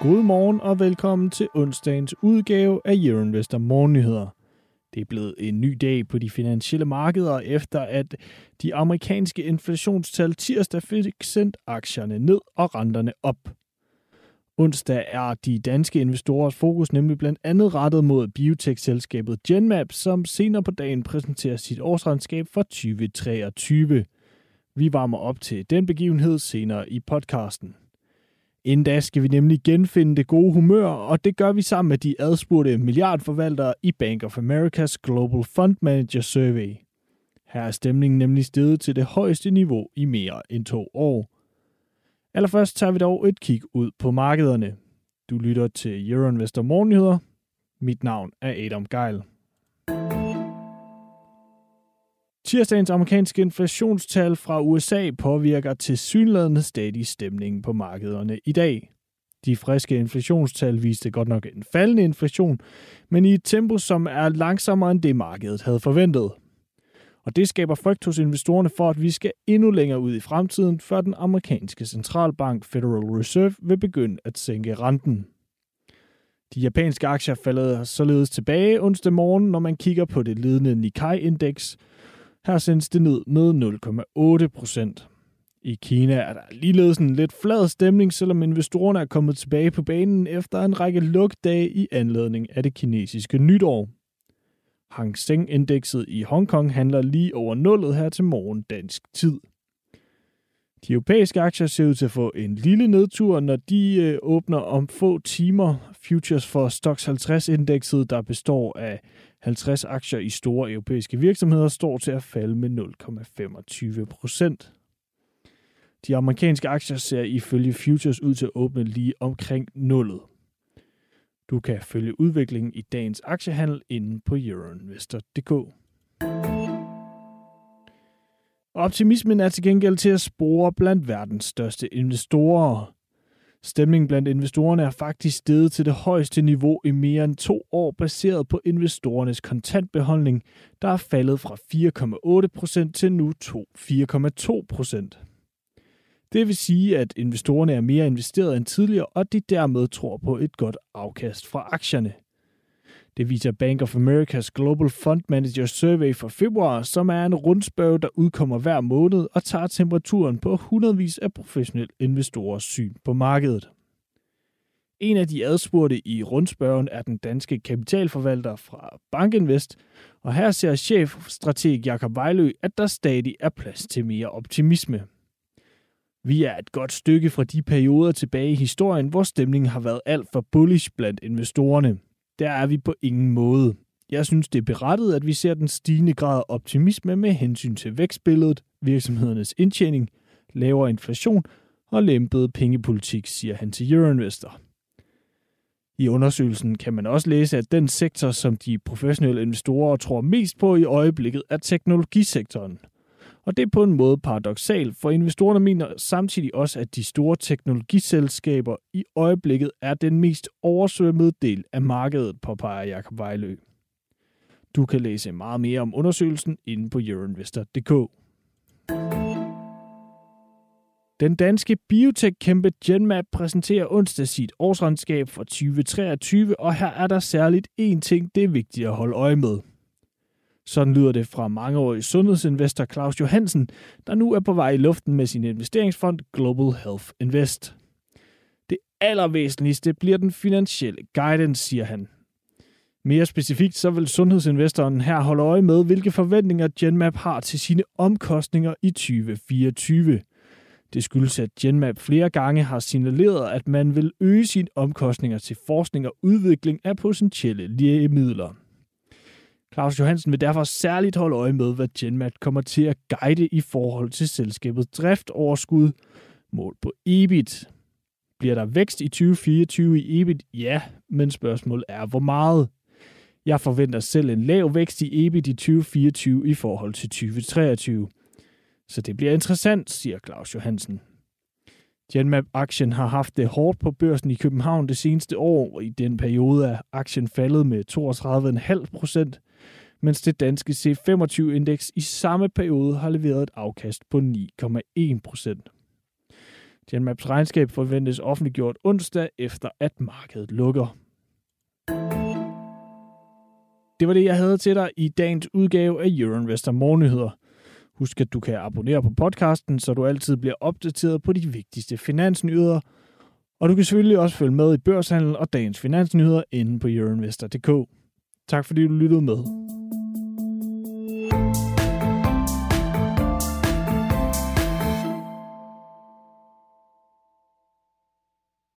Godmorgen og velkommen til onsdagens udgave af Euroinvestor Morgennyheder. Det er blevet en ny dag på de finansielle markeder, efter at de amerikanske inflationstal tirsdag fik sendt aktierne ned og renterne op. Onsdag er de danske investorers fokus nemlig blandt andet rettet mod biotech-selskabet Genmap, som senere på dagen præsenterer sit årsregnskab for 2023. Vi varmer op til den begivenhed senere i podcasten. Inden da skal vi nemlig genfinde det gode humør, og det gør vi sammen med de adspurgte milliardforvaltere i Bank of America's Global Fund Manager Survey. Her er stemningen nemlig steget til det højeste niveau i mere end to år. Allerførst tager vi dog et kig ud på markederne. Du lytter til Euroinvestor Morgennyheder. Mit navn er Adam Geil. Tirsdagens amerikanske inflationstal fra USA påvirker til synlædende stadig stemningen på markederne i dag. De friske inflationstal viste godt nok en faldende inflation, men i et tempo, som er langsommere end det markedet havde forventet. Og det skaber frygt hos investorerne for, at vi skal endnu længere ud i fremtiden, før den amerikanske centralbank Federal Reserve vil begynde at sænke renten. De japanske aktier falder således tilbage onsdag morgen, når man kigger på det ledende Nikkei-indeks, her sendes det ned med 0,8 procent. I Kina er der ligeledes en lidt flad stemning, selvom investorerne er kommet tilbage på banen efter en række lukdage i anledning af det kinesiske nytår. Hang Seng-indekset i Hongkong handler lige over nullet her til morgen dansk tid. De europæiske aktier ser ud til at få en lille nedtur, når de øh, åbner om få timer. Futures for Stoxx 50-indekset, der består af 50 aktier i store europæiske virksomheder, står til at falde med 0,25 procent. De amerikanske aktier ser ifølge Futures ud til at åbne lige omkring nullet. Du kan følge udviklingen i dagens aktiehandel inde på euroinvestor.dk. Optimismen er til gengæld til at spore blandt verdens største investorer. Stemningen blandt investorerne er faktisk steget til det højeste niveau i mere end to år, baseret på investorernes kontantbeholdning, der er faldet fra 4,8% til nu 4,2%. Det vil sige, at investorerne er mere investeret end tidligere, og de dermed tror på et godt afkast fra aktierne. Det viser Bank of America's Global Fund Manager Survey for februar, som er en rundspørg, der udkommer hver måned og tager temperaturen på hundredvis af professionelle investorers syn på markedet. En af de adspurgte i rundspørgen er den danske kapitalforvalter fra Bankinvest, og her ser chefstrateg Jakob Vejlø, at der stadig er plads til mere optimisme. Vi er et godt stykke fra de perioder tilbage i historien, hvor stemningen har været alt for bullish blandt investorerne – der er vi på ingen måde. Jeg synes, det er berettet, at vi ser den stigende grad af optimisme med hensyn til vækstbilledet, virksomhedernes indtjening, lavere inflation og lempet pengepolitik, siger han til Euroinvestor. I undersøgelsen kan man også læse, at den sektor, som de professionelle investorer tror mest på i øjeblikket, er teknologisektoren – og det er på en måde paradoxalt, for investorerne mener samtidig også, at de store teknologiselskaber i øjeblikket er den mest oversvømmede del af markedet, påpeger Jakob Vejlø. Du kan læse meget mere om undersøgelsen inde på euroinvestor.dk. Den danske biotech-kæmpe Genmap præsenterer onsdag sit årsregnskab for 2023, og her er der særligt én ting, det er vigtigt at holde øje med – sådan lyder det fra mangeårig sundhedsinvestor Claus Johansen, der nu er på vej i luften med sin investeringsfond Global Health Invest. Det allervæsentligste bliver den finansielle guidance, siger han. Mere specifikt så vil sundhedsinvestoren her holde øje med, hvilke forventninger Genmap har til sine omkostninger i 2024. Det skyldes, at Genmap flere gange har signaleret, at man vil øge sine omkostninger til forskning og udvikling af potentielle lægemidler. Claus Johansen vil derfor særligt holde øje med, hvad Genmat kommer til at guide i forhold til selskabets driftoverskud mål på EBIT. Bliver der vækst i 2024 i EBIT? Ja, men spørgsmålet er, hvor meget? Jeg forventer selv en lav vækst i EBIT i 2024 i forhold til 2023. Så det bliver interessant, siger Claus Johansen. Genmap-aktien har haft det hårdt på børsen i København det seneste år, og i den periode er aktien faldet med 32,5 procent, mens det danske C25-indeks i samme periode har leveret et afkast på 9,1 procent. Genmaps regnskab forventes offentliggjort onsdag efter at markedet lukker. Det var det, jeg havde til dig i dagens udgave af Euroinvestor Morgennyheder. Husk, at du kan abonnere på podcasten, så du altid bliver opdateret på de vigtigste finansnyheder. Og du kan selvfølgelig også følge med i børshandel og dagens finansnyheder inde på euroinvestor.dk. Tak fordi du lyttede med.